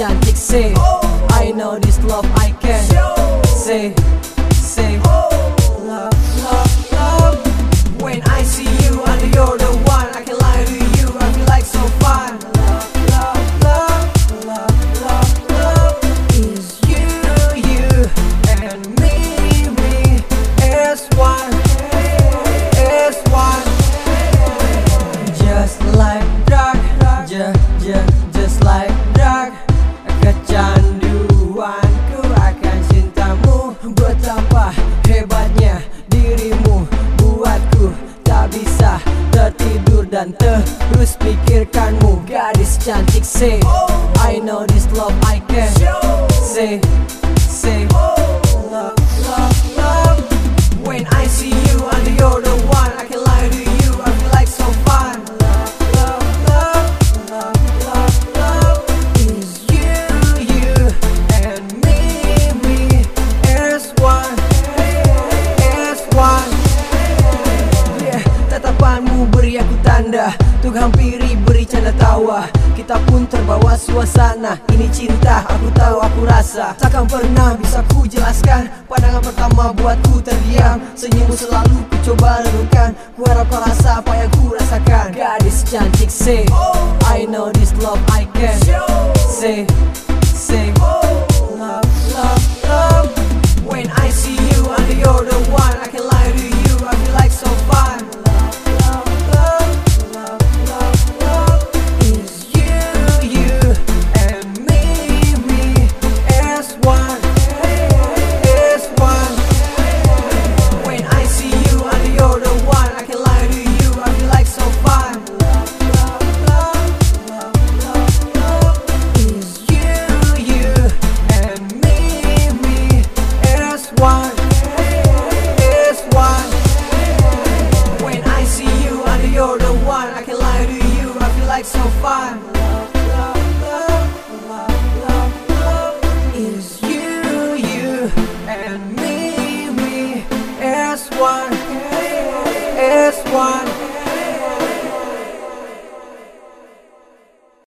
I know this love I Terus pikirkanmu gadis cantik say oh. I know this love I can say. Tuh hampiri beri canda tawa. Kita pun terbawa suasana. Ini cinta, aku tahu aku rasa. Takkan pernah bisa ku jelaskan. Pandangan pertama buat ku terdiam. Senyummu selalu ku coba renungkan. Ku harap kau rasa apa yang ku rasakan. Gadis cantik say. Oh. I know this love I can Say, say. life so far. Love, love, love, you, you, and me, as one, as one.